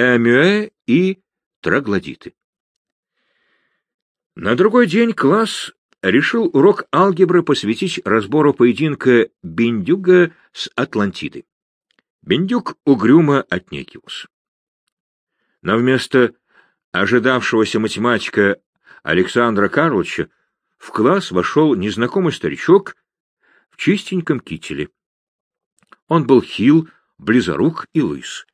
Эмюэ и троглодиты. На другой день класс решил урок алгебры посвятить разбору поединка Бендюга с Атлантидой. Бендюк угрюмо отнекивался. Но вместо ожидавшегося математика Александра Карловича в класс вошел незнакомый старичок в чистеньком кителе. Он был хил, близорук и лыс.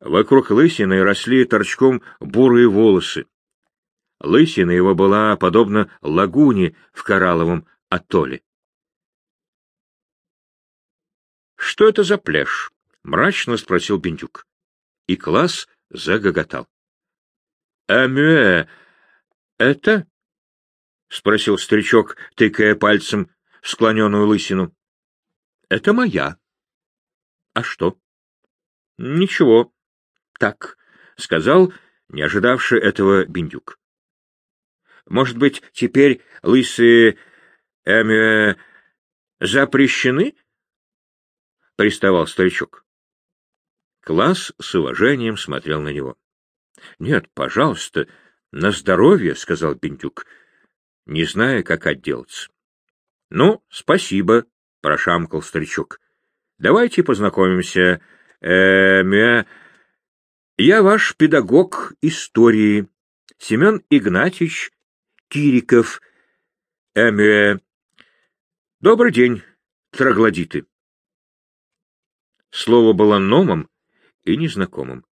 Вокруг лысины росли торчком бурые волосы. Лысина его была подобна лагуне в коралловом атолле. «Что это за пляж?» — мрачно спросил Бендюк. И класс загоготал. «Амюэ, это?» — спросил старичок, тыкая пальцем в склоненную лысину. «Это моя». «А что?» «Ничего. Так», — сказал, не ожидавший этого Бендюк. «Может быть, теперь лысые эмюэ запрещены?» — приставал старичок. Класс с уважением смотрел на него. — Нет, пожалуйста, на здоровье, — сказал Бендюк, не зная, как отделаться. — Ну, спасибо, — прошамкал старичок. — Давайте познакомимся. Э, -э я ваш педагог истории, Семен Игнатьевич Кириков. Э, Добрый день, троглодиты. Слово было номом и незнакомым.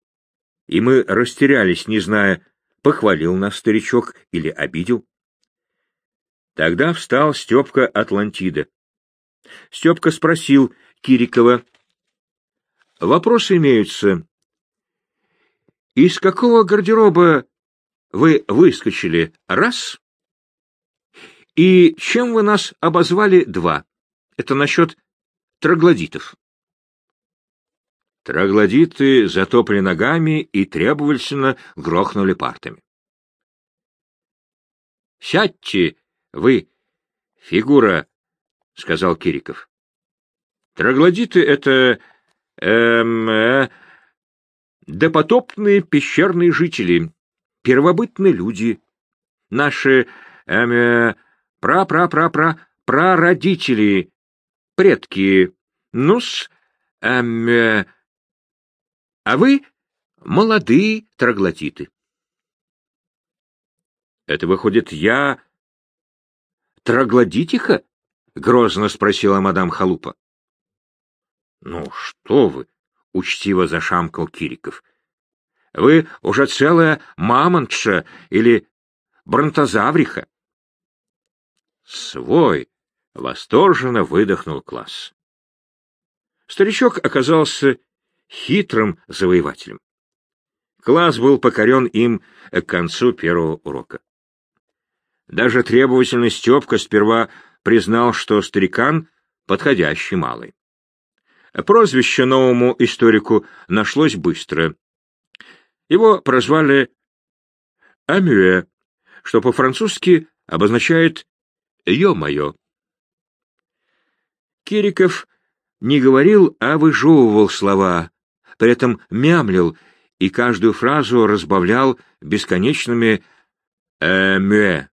И мы растерялись, не зная, похвалил нас старичок или обидел. Тогда встал Степка Атлантида. Степка спросил Кирикова. Вопросы имеются. Из какого гардероба вы выскочили? Раз. И чем вы нас обозвали? Два. Это насчет троглодитов. Троглодиты затопли ногами и требовательно грохнули партами. — Сядьте, вы, фигура, — сказал Кириков. — Троглодиты — это... эм... Э, допотопные пещерные жители, первобытные люди, наши эм... Э, пра-пра-пра-пра... прародители, предки, ну-с, эм... Э, а вы — молодые троглотиты. — Это, выходит, я троглодитиха? — грозно спросила мадам Халупа. — Ну, что вы! — учтиво зашамкал Кириков. — Вы уже целая мамонтша или бронтозавриха. — Свой! — восторженно выдохнул класс. Старичок оказался хитрым завоевателем. Класс был покорен им к концу первого урока. Даже требовательный Степка сперва признал, что старикан — подходящий малый. Прозвище новому историку нашлось быстро. Его прозвали Амюэ, что по-французски обозначает «ё-моё». Кириков не говорил, а выжевывал слова, при этом мямлил и каждую фразу разбавлял бесконечными «эмюэ».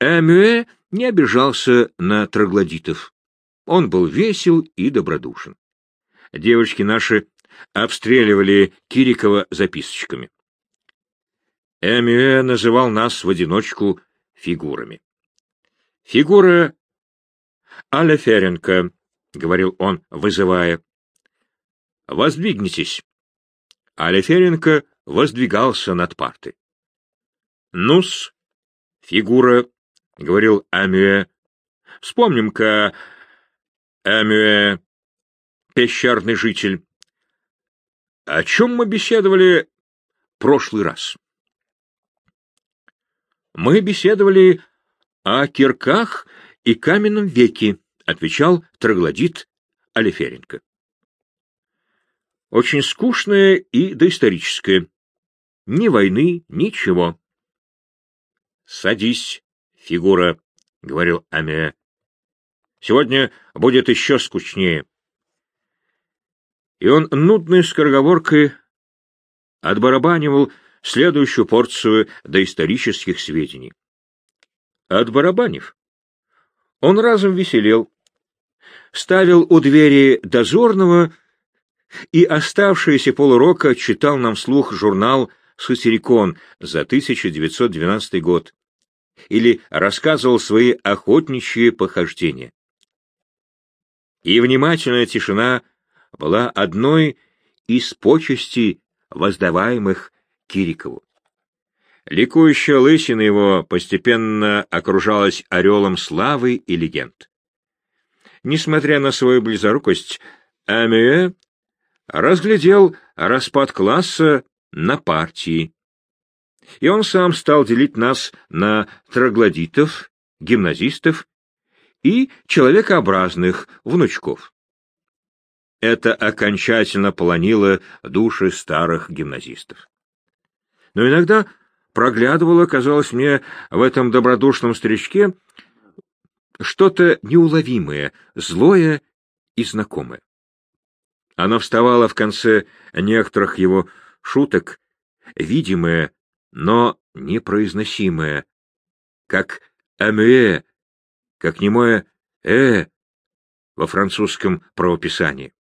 Эмюэ не обижался на троглодитов. Он был весел и добродушен. Девочки наши обстреливали Кирикова записочками. Эмюэ называл нас в одиночку фигурами. Фигура Алеференко, — говорил он, вызывая. — Воздвигнитесь. Алеференко воздвигался над партой. — Ну-с, фигура, — говорил Амюэ. — Вспомним-ка, Амюэ, пещерный житель. О чем мы беседовали прошлый раз? Мы беседовали о кирках и каменном веке, — отвечал троглодит Алиференко очень скучное и доисторическое. Ни войны, ничего. — Садись, фигура, — говорил Амея. — Сегодня будет еще скучнее. И он нудной скороговоркой отбарабанивал следующую порцию доисторических сведений. Отбарабанив, он разом веселел, ставил у двери дозорного и оставшиеся полурока читал нам вслух журнал «Сатирикон» за 1912 год или рассказывал свои охотничьи похождения. И внимательная тишина была одной из почестей, воздаваемых Кирикову. Ликующая лысина его постепенно окружалась орелом славы и легенд. Несмотря на свою близорукость, Амюэ разглядел распад класса на партии. И он сам стал делить нас на троглодитов, гимназистов и человекообразных внучков. Это окончательно полонило души старых гимназистов. Но иногда проглядывало, казалось мне, в этом добродушном старичке что-то неуловимое, злое и знакомое. Оно вставало в конце некоторых его шуток, видимое, но непроизносимое, как «амюэ», как немое «э» во французском правописании.